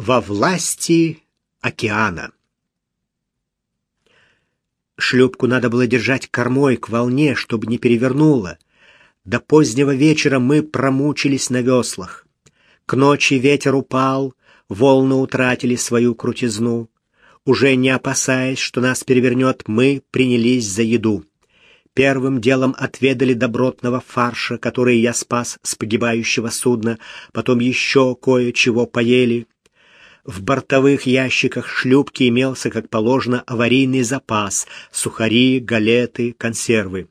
во власти океана. Шлюпку надо было держать кормой к волне, чтобы не перевернуло. До позднего вечера мы промучились на веслах. К ночи ветер упал, волны утратили свою крутизну. Уже не опасаясь, что нас перевернет, мы принялись за еду. Первым делом отведали добротного фарша, который я спас с погибающего судна, потом еще кое-чего поели. В бортовых ящиках шлюпки имелся, как положено, аварийный запас — сухари, галеты, консервы.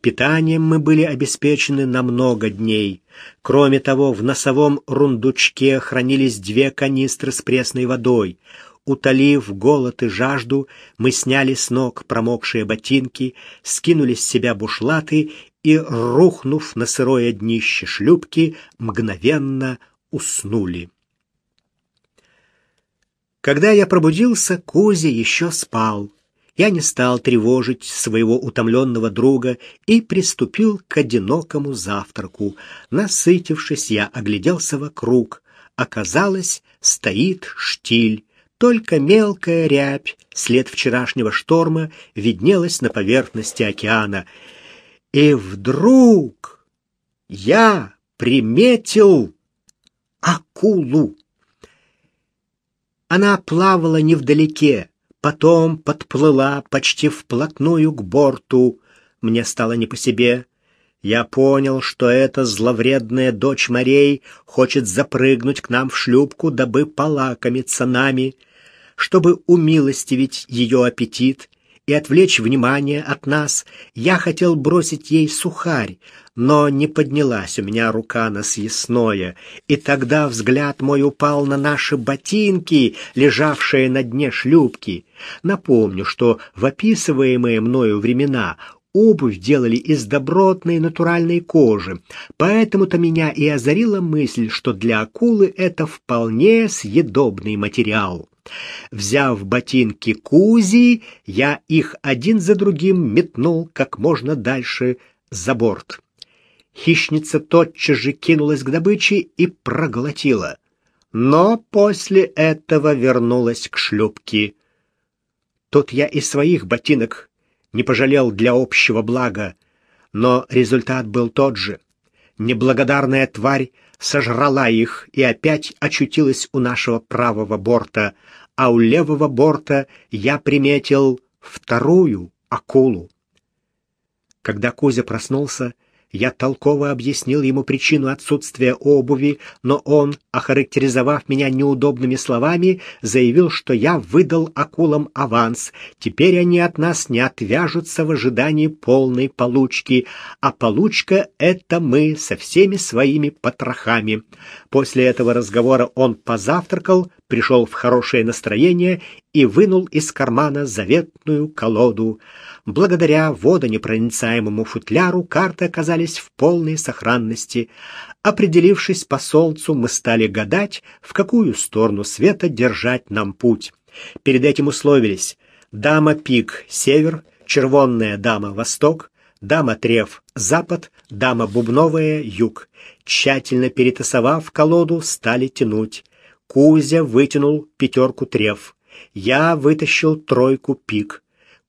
Питанием мы были обеспечены на много дней. Кроме того, в носовом рундучке хранились две канистры с пресной водой. Утолив голод и жажду, мы сняли с ног промокшие ботинки, скинули с себя бушлаты и, рухнув на сырое днище шлюпки, мгновенно уснули. Когда я пробудился, Кузя еще спал. Я не стал тревожить своего утомленного друга и приступил к одинокому завтраку. Насытившись, я огляделся вокруг. Оказалось, стоит штиль. Только мелкая рябь, след вчерашнего шторма, виднелась на поверхности океана. И вдруг я приметил акулу. Она плавала невдалеке, потом подплыла почти вплотную к борту. Мне стало не по себе. Я понял, что эта зловредная дочь морей хочет запрыгнуть к нам в шлюпку, дабы полакомиться нами чтобы умилостивить ее аппетит и отвлечь внимание от нас, я хотел бросить ей сухарь, но не поднялась у меня рука на съестное, и тогда взгляд мой упал на наши ботинки, лежавшие на дне шлюпки. Напомню, что в описываемые мною времена обувь делали из добротной натуральной кожи, поэтому-то меня и озарила мысль, что для акулы это вполне съедобный материал. Взяв ботинки Кузи, я их один за другим метнул как можно дальше за борт. Хищница тотчас же кинулась к добыче и проглотила. Но после этого вернулась к шлюпке. Тут я и своих ботинок не пожалел для общего блага, но результат был тот же. Неблагодарная тварь сожрала их и опять очутилась у нашего правого борта, а у левого борта я приметил вторую акулу. Когда Кузя проснулся, я толково объяснил ему причину отсутствия обуви, но он, охарактеризовав меня неудобными словами, заявил, что я выдал акулам аванс. Теперь они от нас не отвяжутся в ожидании полной получки, а получка — это мы со всеми своими потрохами. После этого разговора он позавтракал, пришел в хорошее настроение и вынул из кармана заветную колоду. Благодаря водонепроницаемому футляру карты оказались в полной сохранности. Определившись по солнцу, мы стали гадать, в какую сторону света держать нам путь. Перед этим условились дама пик — север, червонная дама — восток, дама треф — запад, дама бубновая — юг. Тщательно перетасовав колоду, стали тянуть. Кузя вытянул пятерку треф. Я вытащил тройку пик.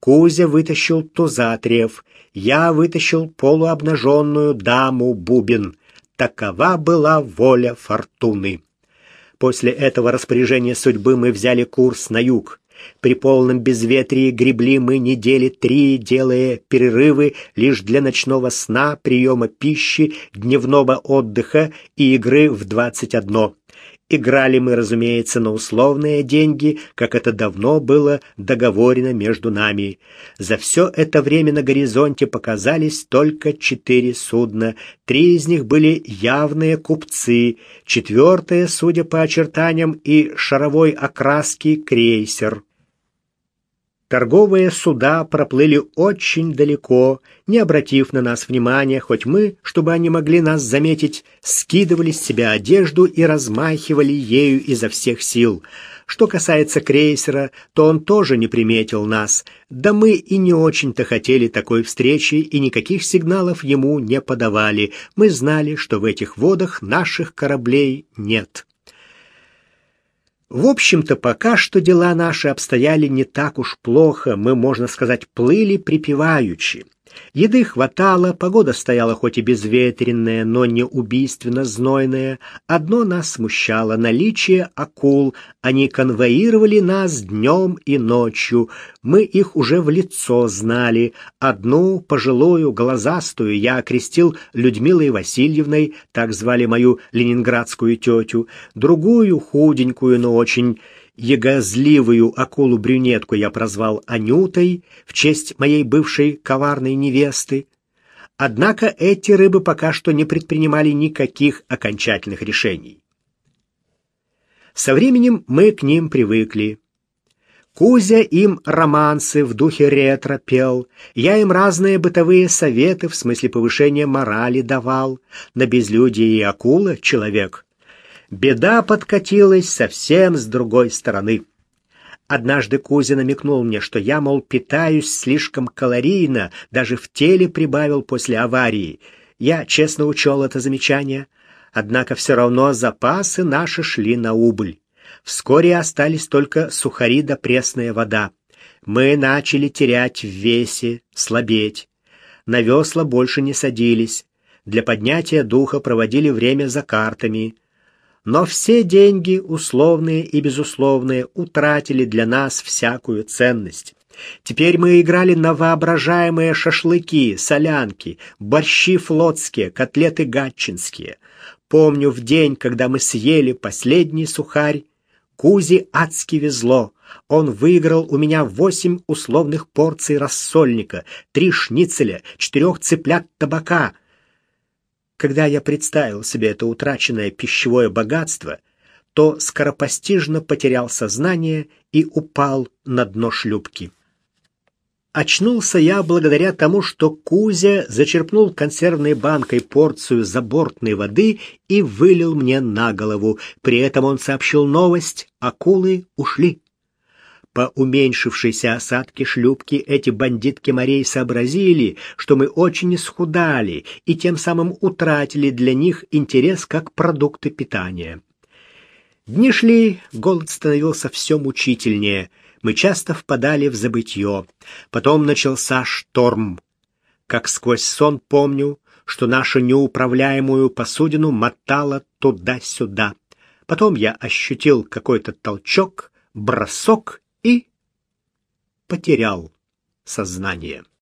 Кузя вытащил тузатрев, я вытащил полуобнаженную даму Бубин. Такова была воля фортуны. После этого распоряжения судьбы мы взяли курс на юг. При полном безветрии гребли мы недели три, делая перерывы лишь для ночного сна, приема пищи, дневного отдыха и игры в двадцать одно. Играли мы, разумеется, на условные деньги, как это давно было договорено между нами. За все это время на горизонте показались только четыре судна. Три из них были явные купцы, четвертое, судя по очертаниям и шаровой окраски, крейсер. Торговые суда проплыли очень далеко, не обратив на нас внимания, хоть мы, чтобы они могли нас заметить, скидывали с себя одежду и размахивали ею изо всех сил. Что касается крейсера, то он тоже не приметил нас, да мы и не очень-то хотели такой встречи и никаких сигналов ему не подавали. Мы знали, что в этих водах наших кораблей нет. В общем-то, пока что дела наши обстояли не так уж плохо, мы, можно сказать, плыли припеваючи. Еды хватало, погода стояла хоть и безветренная, но не убийственно знойная. Одно нас смущало — наличие акул. Они конвоировали нас днем и ночью. Мы их уже в лицо знали. Одну, пожилую, глазастую, я окрестил Людмилой Васильевной, так звали мою ленинградскую тетю. Другую, худенькую, но очень ягозливую акулу-брюнетку я прозвал Анютой в честь моей бывшей коварной невесты. Однако эти рыбы пока что не предпринимали никаких окончательных решений. Со временем мы к ним привыкли. Кузя им романсы в духе ретро пел, я им разные бытовые советы в смысле повышения морали давал. На безлюдие и акула человек беда подкатилась совсем с другой стороны. Однажды Кузя намекнул мне, что я, мол, питаюсь слишком калорийно, даже в теле прибавил после аварии. Я честно учел это замечание, однако все равно запасы наши шли на убыль. Вскоре остались только сухари да пресная вода. Мы начали терять в весе, слабеть. На весла больше не садились. Для поднятия духа проводили время за картами. Но все деньги, условные и безусловные, утратили для нас всякую ценность. Теперь мы играли на воображаемые шашлыки, солянки, борщи флотские, котлеты гатчинские. Помню в день, когда мы съели последний сухарь, Кузе адски везло. Он выиграл у меня восемь условных порций рассольника, три шницеля, четырех цыплят табака — когда я представил себе это утраченное пищевое богатство, то скоропостижно потерял сознание и упал на дно шлюпки. Очнулся я благодаря тому, что Кузя зачерпнул консервной банкой порцию забортной воды и вылил мне на голову. При этом он сообщил новость: акулы ушли. По уменьшившейся осадке шлюпки эти бандитки морей сообразили, что мы очень исхудали и тем самым утратили для них интерес как продукты питания. Дни шли, голод становился все мучительнее. Мы часто впадали в забытье. Потом начался шторм. Как сквозь сон помню, что нашу неуправляемую посудину мотало туда-сюда. Потом я ощутил какой-то толчок, бросок и потерял сознание.